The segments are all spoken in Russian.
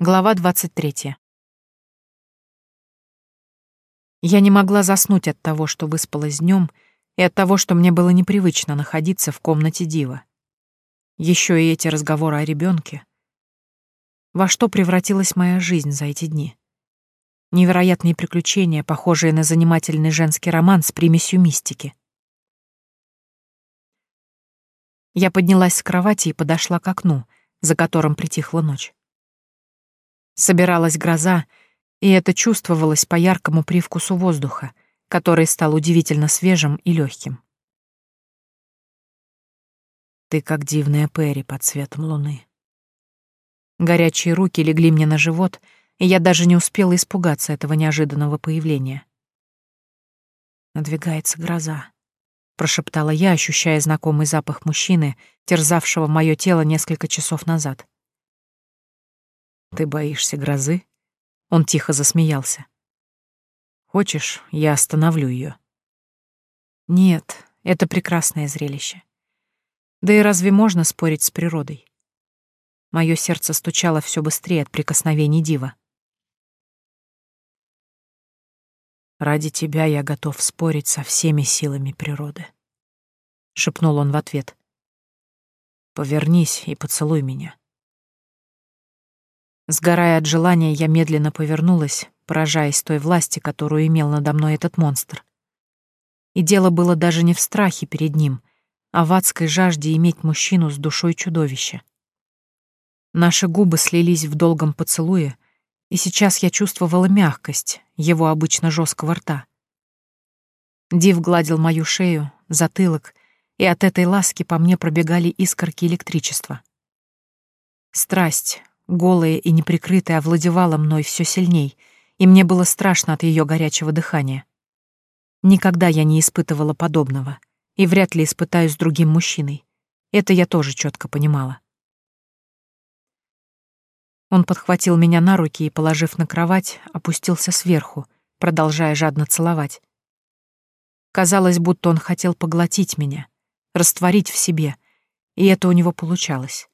Глава 23. Я не могла заснуть от того, что выспалась днем, и от того, что мне было непривычно находиться в комнате Дива. Еще и эти разговоры о ребенке. Во что превратилась моя жизнь за эти дни? Невероятные приключения, похожие на занимательный женский роман с примесью мистики. Я поднялась с кровати и подошла к окну, за которым притихла ночь. Собиралась гроза, и это чувствовалось по яркому привкусу воздуха, который стал удивительно свежим и легким. Ты как дивная Перри под светом луны. Горячие руки легли мне на живот, и я даже не успела испугаться этого неожиданного появления. Надвигается гроза, прошептала я, ощущая знакомый запах мужчины, терзавшего мое тело несколько часов назад. Ты боишься грозы? Он тихо засмеялся. Хочешь, я остановлю ее? Нет, это прекрасное зрелище. Да и разве можно спорить с природой? Мое сердце стучало все быстрее от прикосновений дива. Ради тебя я готов спорить со всеми силами природы, шепнул он в ответ. Повернись и поцелуй меня. Сгорая от желания, я медленно повернулась, поражаясь той власти, которую имел надо мной этот монстр. И дело было даже не в страхе перед ним, а в адской жажде иметь мужчину с душой чудовища. Наши губы слились в долгом поцелуе, и сейчас я чувствовала мягкость его обычно жесткого рта. Див гладил мою шею, затылок, и от этой ласки по мне пробегали искорки электричества. Страсть, голая и неприкрытая, овладевала мной все сильней, и мне было страшно от ее горячего дыхания. Никогда я не испытывала подобного, и вряд ли испытаю с другим мужчиной. Это я тоже четко понимала. Он подхватил меня на руки и, положив на кровать, опустился сверху, продолжая жадно целовать. Казалось, будто он хотел поглотить меня, растворить в себе, и это у него получалось.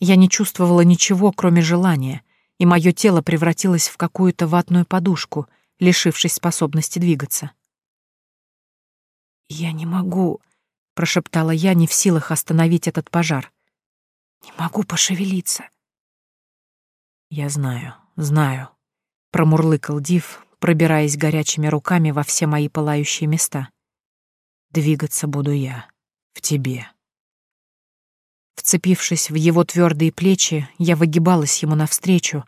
Я не чувствовала ничего, кроме желания, и мое тело превратилось в какую-то ватную подушку, лишившись способности двигаться. «Я не могу», — прошептала я, не в силах остановить этот пожар. «Не могу пошевелиться». «Я знаю, знаю», — промурлыкал Див, пробираясь горячими руками во все мои пылающие места. «Двигаться буду я, в тебе». Вцепившись в его твердые плечи, я выгибалась ему навстречу,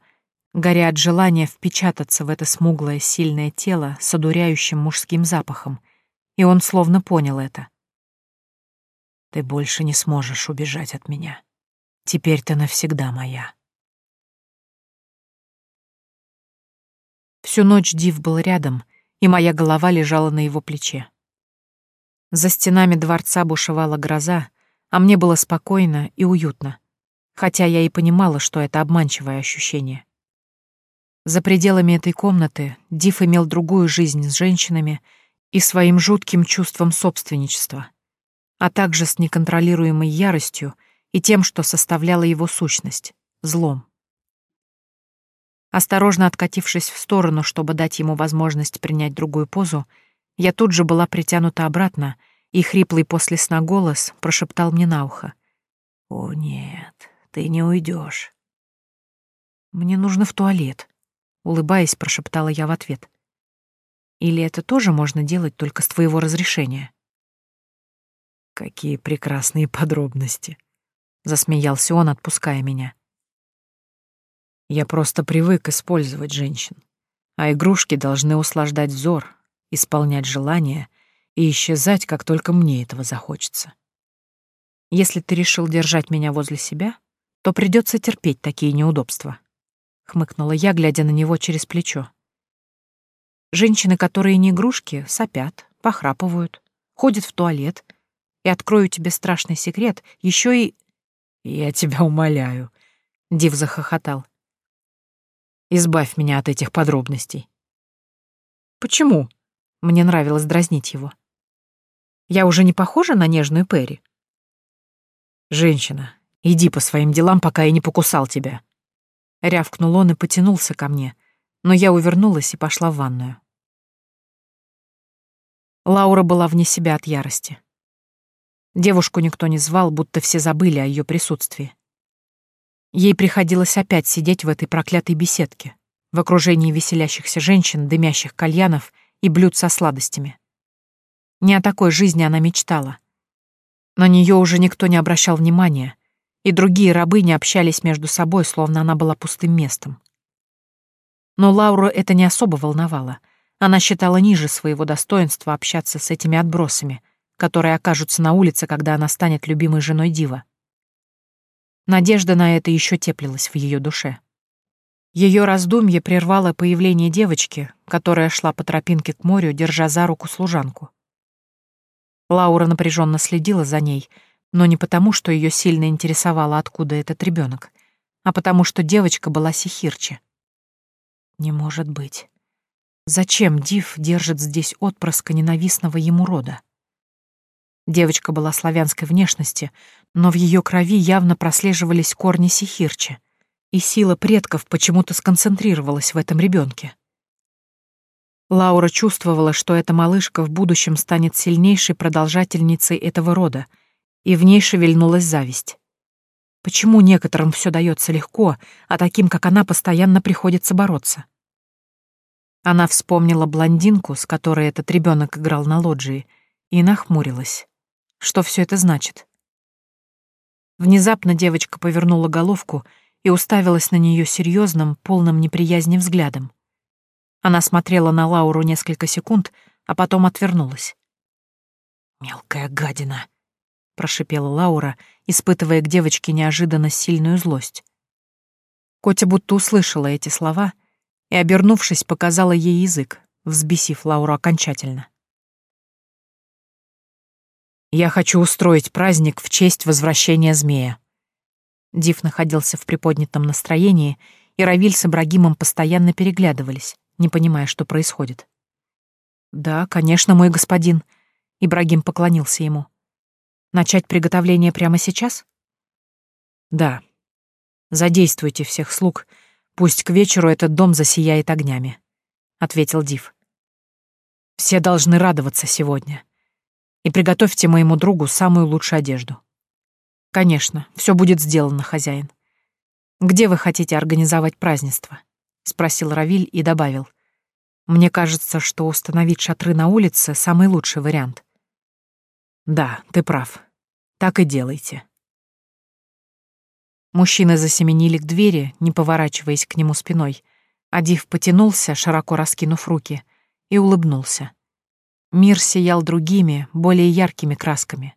горя от желания впечататься в это смуглое, сильное тело с одуряющим мужским запахом, и он словно понял это. «Ты больше не сможешь убежать от меня. Теперь ты навсегда моя». Всю ночь Див был рядом, и моя голова лежала на его плече. За стенами дворца бушевала гроза, а мне было спокойно и уютно, хотя я и понимала, что это обманчивое ощущение. За пределами этой комнаты Див имел другую жизнь с женщинами и своим жутким чувством собственничества, а также с неконтролируемой яростью и тем, что составляло его сущность — злом. Осторожно откатившись в сторону, чтобы дать ему возможность принять другую позу, я тут же была притянута обратно — и хриплый после сна голос прошептал мне на ухо. «О, нет, ты не уйдешь. «Мне нужно в туалет», — улыбаясь, прошептала я в ответ. «Или это тоже можно делать только с твоего разрешения?» «Какие прекрасные подробности», — засмеялся он, отпуская меня. «Я просто привык использовать женщин, а игрушки должны услаждать взор, исполнять желания — и исчезать, как только мне этого захочется. Если ты решил держать меня возле себя, то придется терпеть такие неудобства», — хмыкнула я, глядя на него через плечо. «Женщины, которые не игрушки, сопят, похрапывают, ходят в туалет. И открою тебе страшный секрет, еще и...» «Я тебя умоляю», — Див захохотал. «Избавь меня от этих подробностей». «Почему?» Мне нравилось дразнить его. Я уже не похожа на нежную Перри? Женщина, иди по своим делам, пока я не покусал тебя. Рявкнул он и потянулся ко мне, но я увернулась и пошла в ванную. Лаура была вне себя от ярости. Девушку никто не звал, будто все забыли о ее присутствии. Ей приходилось опять сидеть в этой проклятой беседке, в окружении веселящихся женщин, дымящих кальянов и блюд со сладостями. Не о такой жизни она мечтала. На нее уже никто не обращал внимания, и другие рабы не общались между собой, словно она была пустым местом. Но Лауру это не особо волновало. Она считала ниже своего достоинства общаться с этими отбросами, которые окажутся на улице, когда она станет любимой женой Дива. Надежда на это еще теплилась в ее душе. Ее раздумье прервало появление девочки, которая шла по тропинке к морю, держа за руку служанку. Лаура напряженно следила за ней, но не потому, что ее сильно интересовало, откуда этот ребенок, а потому, что девочка была сихирче. Не может быть. Зачем Див держит здесь отпрыска ненавистного ему рода? Девочка была славянской внешности, но в ее крови явно прослеживались корни сихирчи, и сила предков почему-то сконцентрировалась в этом ребенке. Лаура чувствовала, что эта малышка в будущем станет сильнейшей продолжательницей этого рода, и в ней шевельнулась зависть. Почему некоторым все дается легко, а таким, как она, постоянно приходится бороться? Она вспомнила блондинку, с которой этот ребенок играл на лоджии, и нахмурилась. Что все это значит? Внезапно девочка повернула головку и уставилась на нее серьезным, полным неприязни взглядом. Она смотрела на Лауру несколько секунд, а потом отвернулась. «Мелкая гадина», — прошипела Лаура, испытывая к девочке неожиданно сильную злость. Котя будто услышала эти слова и, обернувшись, показала ей язык, взбесив Лауру окончательно. Я хочу устроить праздник в честь возвращения змея». Див находился в приподнятом настроении, и Равиль с Ибрагимом постоянно переглядывались, не понимая, что происходит. «Да, конечно, мой господин», — Ибрагим поклонился ему. «Начать приготовление прямо сейчас?» «Да. Задействуйте всех слуг, пусть к вечеру этот дом засияет огнями», — ответил Див. «Все должны радоваться сегодня» и приготовьте моему другу самую лучшую одежду. Конечно, все будет сделано, хозяин. Где вы хотите организовать празднество? Спросил Равиль и добавил. Мне кажется, что установить шатры на улице самый лучший вариант. Да, ты прав. Так и делайте. Мужчины засеменили к двери, не поворачиваясь к нему спиной. Адив потянулся, широко раскинув руки, и улыбнулся. Мир сиял другими, более яркими красками.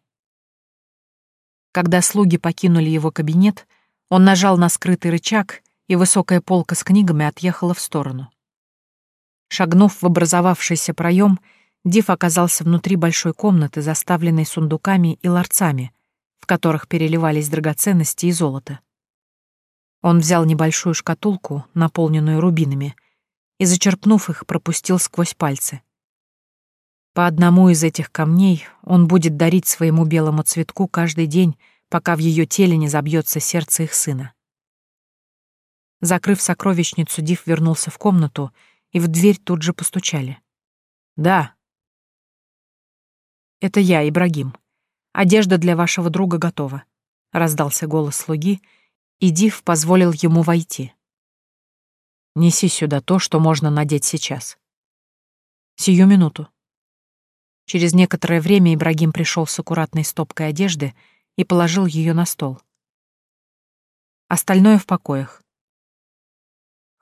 Когда слуги покинули его кабинет, он нажал на скрытый рычаг, и высокая полка с книгами отъехала в сторону. Шагнув в образовавшийся проем, Див оказался внутри большой комнаты, заставленной сундуками и ларцами, в которых переливались драгоценности и золото. Он взял небольшую шкатулку, наполненную рубинами, и, зачерпнув их, пропустил сквозь пальцы. По одному из этих камней он будет дарить своему белому цветку каждый день, пока в ее теле не забьется сердце их сына. Закрыв сокровищницу, Див вернулся в комнату, и в дверь тут же постучали. «Да». «Это я, Ибрагим. Одежда для вашего друга готова», — раздался голос слуги, и Див позволил ему войти. «Неси сюда то, что можно надеть сейчас». «Сию минуту», Через некоторое время Ибрагим пришел с аккуратной стопкой одежды и положил ее на стол. Остальное в покоях.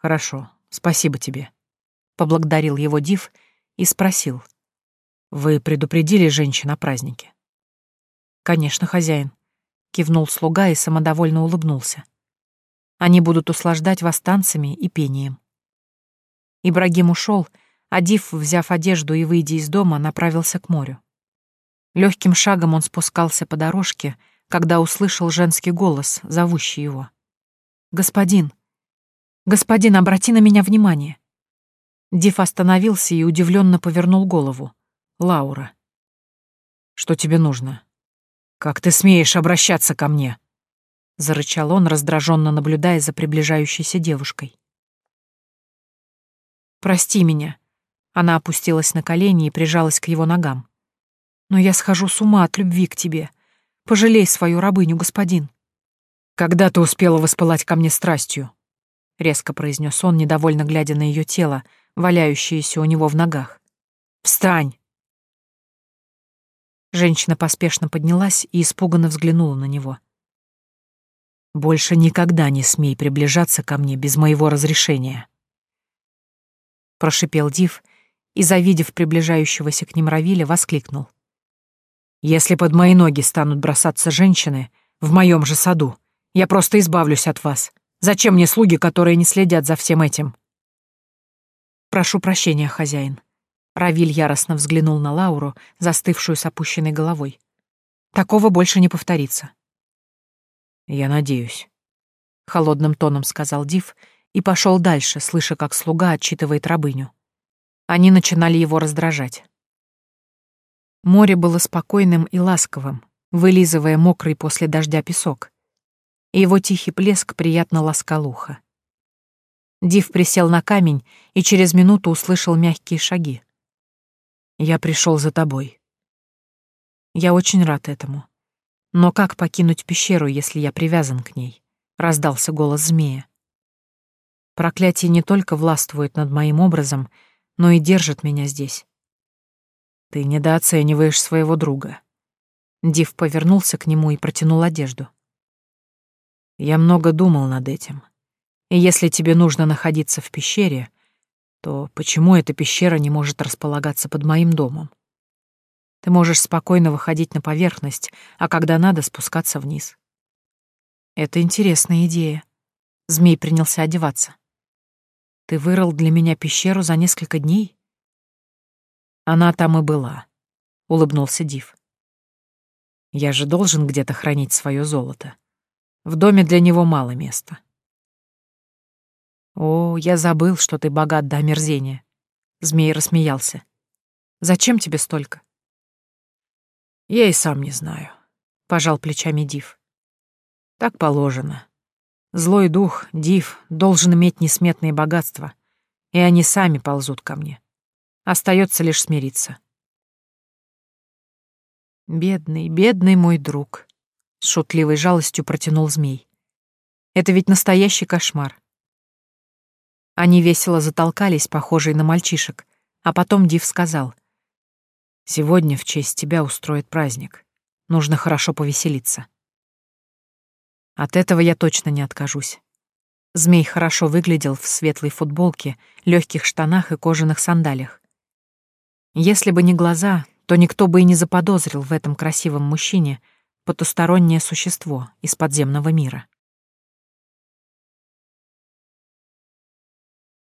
«Хорошо, спасибо тебе», — поблагодарил его Див и спросил. «Вы предупредили женщин о празднике?» «Конечно, хозяин», — кивнул слуга и самодовольно улыбнулся. «Они будут услаждать вас танцами и пением». Ибрагим ушел, — Адив, взяв одежду и выйдя из дома, направился к морю. Легким шагом он спускался по дорожке, когда услышал женский голос, зовущий его. «Господин! Господин, обрати на меня внимание!» Див остановился и удивленно повернул голову. «Лаура!» «Что тебе нужно? Как ты смеешь обращаться ко мне?» — зарычал он, раздраженно наблюдая за приближающейся девушкой. «Прости меня». Она опустилась на колени и прижалась к его ногам. «Но я схожу с ума от любви к тебе. Пожалей свою рабыню, господин». «Когда ты успела воспылать ко мне страстью?» — резко произнес он, недовольно глядя на ее тело, валяющееся у него в ногах. «Встань!» Женщина поспешно поднялась и испуганно взглянула на него. «Больше никогда не смей приближаться ко мне без моего разрешения», — прошипел Див и, завидев приближающегося к ним Равиля, воскликнул. «Если под мои ноги станут бросаться женщины в моем же саду, я просто избавлюсь от вас. Зачем мне слуги, которые не следят за всем этим?» «Прошу прощения, хозяин». Равиль яростно взглянул на Лауру, застывшую с опущенной головой. «Такого больше не повторится». «Я надеюсь», — холодным тоном сказал Див и пошел дальше, слыша, как слуга отчитывает рабыню. Они начинали его раздражать. Море было спокойным и ласковым, вылизывая мокрый после дождя песок, и его тихий плеск приятно ласкал ухо. Див присел на камень и через минуту услышал мягкие шаги. «Я пришел за тобой». «Я очень рад этому. Но как покинуть пещеру, если я привязан к ней?» — раздался голос змея. «Проклятие не только властвует над моим образом, но и держит меня здесь». «Ты недооцениваешь своего друга». Див повернулся к нему и протянул одежду. Я много думал над этим. И если тебе нужно находиться в пещере, то почему эта пещера не может располагаться под моим домом? Ты можешь спокойно выходить на поверхность, а когда надо, спускаться вниз. Это интересная идея. Змей принялся одеваться. Ты вырыл для меня пещеру за несколько дней? Она там и была, улыбнулся Див. Я же должен где-то хранить свое золото. В доме для него мало места. «О, я забыл, что ты богат до омерзения», — змей рассмеялся. «Зачем тебе столько?» «Я и сам не знаю», — пожал плечами Див. «Так положено. Злой дух, Див, должен иметь несметные богатства, и они сами ползут ко мне. Остается лишь смириться». «Бедный, бедный мой друг», с шутливой жалостью протянул змей. Это ведь настоящий кошмар. Они весело затолкались, похожие на мальчишек, а потом Див сказал. «Сегодня в честь тебя устроят праздник. Нужно хорошо повеселиться». От этого я точно не откажусь. Змей хорошо выглядел в светлой футболке, легких штанах и кожаных сандалиях. Если бы не глаза, то никто бы и не заподозрил в этом красивом мужчине — потустороннее существо из подземного мира.